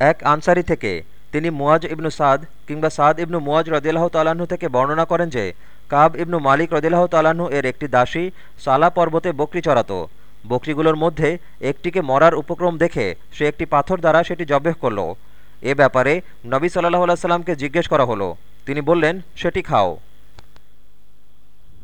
এক আনসারি থেকে তিনি মুয়াজ ইবনু সাদ কিংবা সাদ ইবনু মুয়াজ রদিল্লাহ তালাহু থেকে বর্ণনা করেন যে, কাব ইবনু মালিক রদিল্লাহ তালাহু এর একটি দাসী সালা পর্বতে বকরি চড়াত। বকরিগুলোর মধ্যে একটিকে মরার উপক্রম দেখে সে একটি পাথর দ্বারা সেটি জবেহ করল। এ ব্যাপারে নবী সাল্লাহ আল্লাহ সাল্লামকে জিজ্ঞেস করা হলো। তিনি বললেন, সেটি খাও।